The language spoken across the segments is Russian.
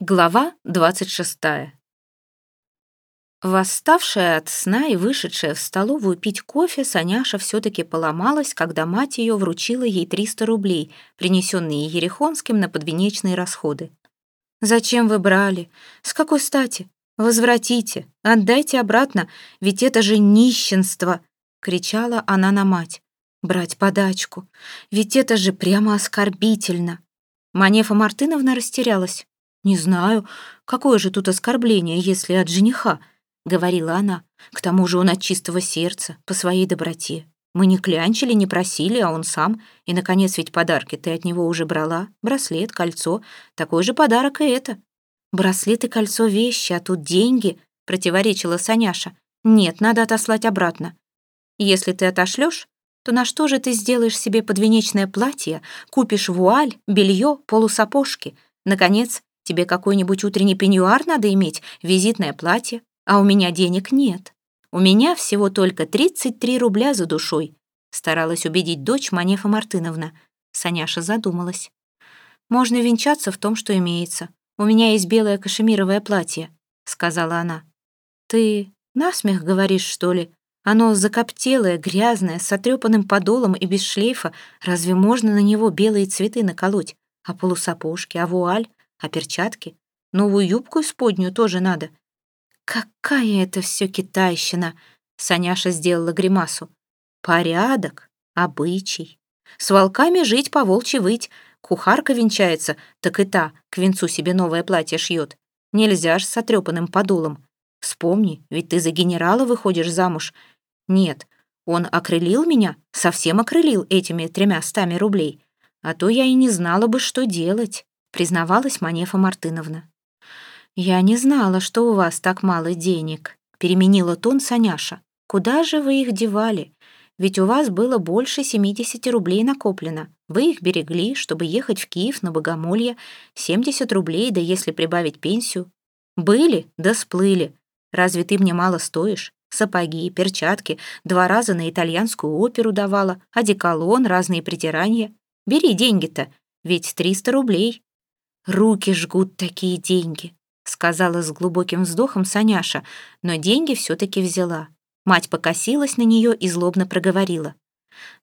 Глава 26. Восставшая от сна и вышедшая в столовую пить кофе, Саняша все-таки поломалась, когда мать ее вручила ей 300 рублей, принесенные Ерехонским на подвенечные расходы. «Зачем вы брали? С какой стати? Возвратите, отдайте обратно, ведь это же нищенство!» — кричала она на мать. «Брать подачку, ведь это же прямо оскорбительно!» Манефа Мартыновна растерялась. «Не знаю, какое же тут оскорбление, если от жениха?» — говорила она. «К тому же он от чистого сердца, по своей доброте. Мы не клянчили, не просили, а он сам. И, наконец, ведь подарки ты от него уже брала. Браслет, кольцо. Такой же подарок и это». «Браслет и кольцо — вещи, а тут деньги», — противоречила Саняша. «Нет, надо отослать обратно. Если ты отошлешь, то на что же ты сделаешь себе подвенечное платье, купишь вуаль, белье, полусапожки? Наконец, Тебе какой-нибудь утренний пеньюар надо иметь, визитное платье, а у меня денег нет. У меня всего только 33 рубля за душой», старалась убедить дочь Манефа Мартыновна. Саняша задумалась. «Можно венчаться в том, что имеется. У меня есть белое кашемировое платье», сказала она. «Ты насмех говоришь, что ли? Оно закоптелое, грязное, с отрепанным подолом и без шлейфа. Разве можно на него белые цветы наколоть? А полусапожки, а вуаль? А перчатки? Новую юбку исподнюю тоже надо. Какая это все китайщина! Саняша сделала гримасу. Порядок, обычай. С волками жить, по волчьи выть. Кухарка венчается, так и та к венцу себе новое платье шьет. Нельзя ж с отрепанным подулом. Вспомни, ведь ты за генерала выходишь замуж. Нет, он окрылил меня, совсем окрылил этими тремя стами рублей. А то я и не знала бы, что делать признавалась Манефа Мартыновна. «Я не знала, что у вас так мало денег», — переменила тон Саняша. «Куда же вы их девали? Ведь у вас было больше 70 рублей накоплено. Вы их берегли, чтобы ехать в Киев на Богомолье. 70 рублей, да если прибавить пенсию. Были, да сплыли. Разве ты мне мало стоишь? Сапоги, перчатки, два раза на итальянскую оперу давала, одеколон, разные притирания. Бери деньги-то, ведь 300 рублей. «Руки жгут такие деньги», — сказала с глубоким вздохом Саняша, но деньги все-таки взяла. Мать покосилась на нее и злобно проговорила.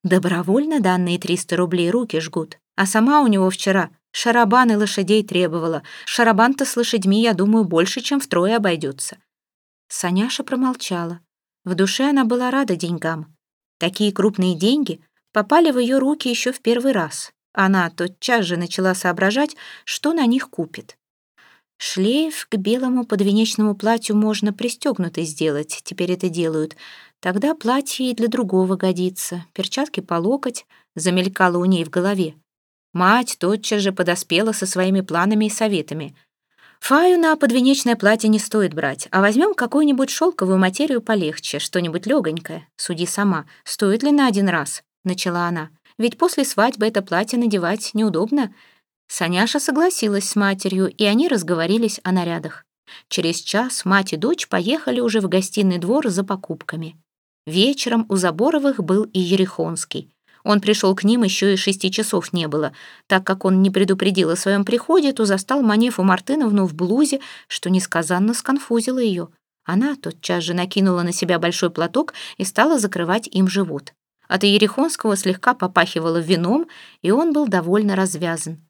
«Добровольно данные 300 рублей руки жгут, а сама у него вчера шарабан и лошадей требовала. Шарабан-то с лошадьми, я думаю, больше, чем втрое обойдется». Саняша промолчала. В душе она была рада деньгам. Такие крупные деньги попали в ее руки еще в первый раз. Она тотчас же начала соображать, что на них купит. Шлейф к белому подвенечному платью можно пристегнутый сделать, теперь это делают. Тогда платье и для другого годится. Перчатки по локоть, замелькало у ней в голове. Мать тотчас же подоспела со своими планами и советами. Фаю на подвенечное платье не стоит брать, а возьмем какую-нибудь шелковую материю полегче, что-нибудь легонькое. Суди сама, стоит ли на один раз, начала она ведь после свадьбы это платье надевать неудобно. Саняша согласилась с матерью, и они разговорились о нарядах. Через час мать и дочь поехали уже в гостиный двор за покупками. Вечером у Заборовых был и Ерехонский. Он пришел к ним еще и шести часов не было. Так как он не предупредил о своем приходе, то застал Манефу Мартыновну в блузе, что несказанно сконфузило ее. Она тотчас же накинула на себя большой платок и стала закрывать им живот. От Ерехонского слегка попахивало вином, и он был довольно развязан.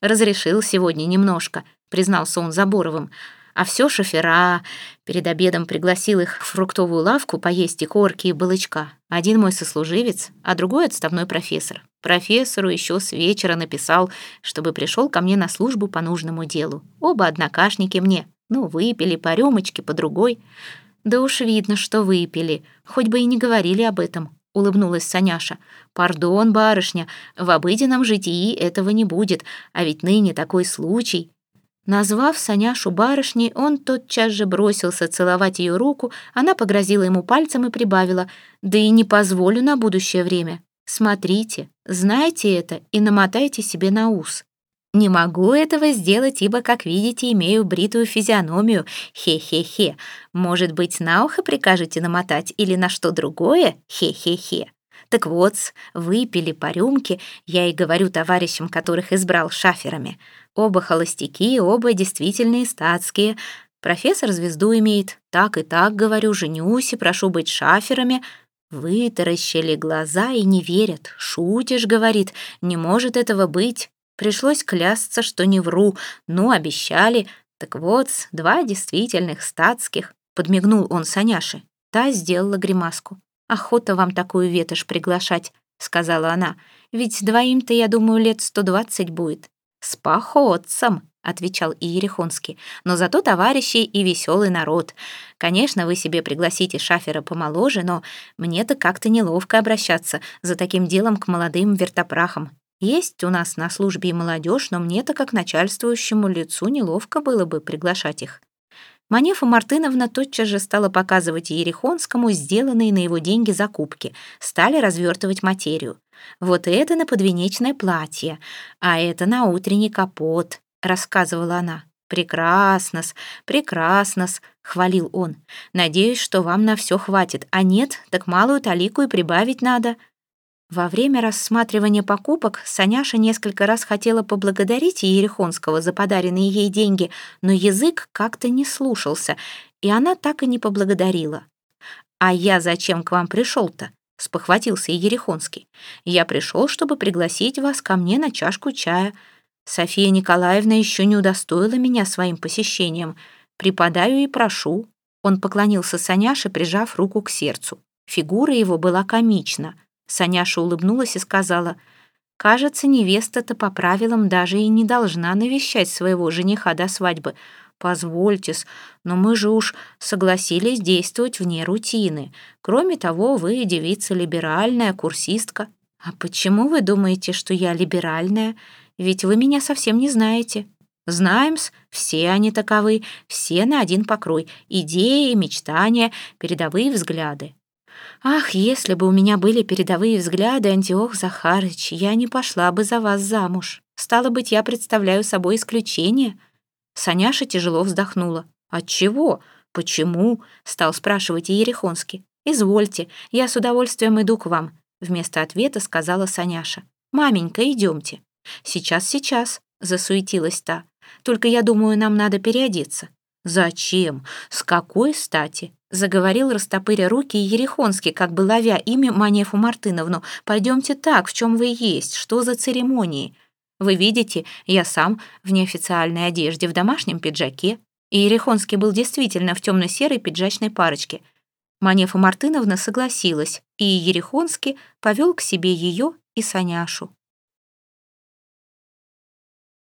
«Разрешил сегодня немножко», — признался он Заборовым. «А все шофера. Перед обедом пригласил их в фруктовую лавку поесть и корки, и балычка. Один мой сослуживец, а другой отставной профессор. Профессору еще с вечера написал, чтобы пришел ко мне на службу по нужному делу. Оба однокашники мне. Ну, выпили по рюмочке, по другой. Да уж видно, что выпили, хоть бы и не говорили об этом. — улыбнулась Саняша. «Пардон, барышня, в обыденном житии этого не будет, а ведь ныне такой случай». Назвав Саняшу барышней, он тотчас же бросился целовать ее руку, она погрозила ему пальцем и прибавила «Да и не позволю на будущее время. Смотрите, знайте это и намотайте себе на ус». Не могу этого сделать, ибо, как видите, имею бритую физиономию. Хе-хе-хе. Может быть, на ухо прикажете намотать или на что другое? Хе-хе-хе. Так вот, выпили по рюмке, я и говорю товарищам, которых избрал шаферами. Оба холостяки, оба действительные статские. Профессор звезду имеет. Так и так, говорю, женюсь и прошу быть шаферами. Вытаращили глаза и не верят. «Шутишь», — говорит, — «не может этого быть». Пришлось клясться, что не вру. Ну, обещали. Так вот, два действительных статских. Подмигнул он Саняше. Та сделала гримаску. «Охота вам такую ветошь приглашать», — сказала она. «Ведь двоим-то, я думаю, лет сто двадцать будет». «С походцем», — отвечал Иерихонский. «Но зато товарищи и веселый народ. Конечно, вы себе пригласите шафера помоложе, но мне-то как-то неловко обращаться за таким делом к молодым вертопрахам. Есть у нас на службе и молодежь, но мне-то как начальствующему лицу неловко было бы приглашать их». Манефа Мартыновна тотчас же стала показывать Ерехонскому сделанные на его деньги закупки, стали развертывать материю. «Вот это на подвенечное платье, а это на утренний капот», — рассказывала она. «Прекрасно-с, прекрасно-с», — хвалил он. «Надеюсь, что вам на все хватит, а нет, так малую талику и прибавить надо». Во время рассматривания покупок Саняша несколько раз хотела поблагодарить Ерехонского за подаренные ей деньги, но язык как-то не слушался, и она так и не поблагодарила. «А я зачем к вам пришел-то?» — спохватился Ерехонский. «Я пришел, чтобы пригласить вас ко мне на чашку чая. София Николаевна еще не удостоила меня своим посещением. Припадаю и прошу». Он поклонился Саняше, прижав руку к сердцу. Фигура его была комична — Саняша улыбнулась и сказала, «Кажется, невеста-то по правилам даже и не должна навещать своего жениха до свадьбы. Позвольтесь, но мы же уж согласились действовать вне рутины. Кроме того, вы девица либеральная, курсистка. А почему вы думаете, что я либеральная? Ведь вы меня совсем не знаете». Знаем-с, все они таковы, все на один покрой. Идеи, мечтания, передовые взгляды. «Ах, если бы у меня были передовые взгляды, Антиох Захарыч, я не пошла бы за вас замуж. Стало быть, я представляю собой исключение». Саняша тяжело вздохнула. «Отчего? Почему?» — стал спрашивать Ерехонский. «Извольте, я с удовольствием иду к вам», — вместо ответа сказала Саняша. «Маменька, идемте». «Сейчас, сейчас», — засуетилась та. «Только я думаю, нам надо переодеться». «Зачем? С какой стати?» Заговорил, растопыря руки, Ерехонский, как бы ловя имя Манефу Мартыновну. «Пойдемте так, в чем вы есть, что за церемонии?» «Вы видите, я сам в неофициальной одежде, в домашнем пиджаке». И Ерехонский был действительно в темно-серой пиджачной парочке. Манефа Мартыновна согласилась, и Ерехонский повел к себе ее и Саняшу.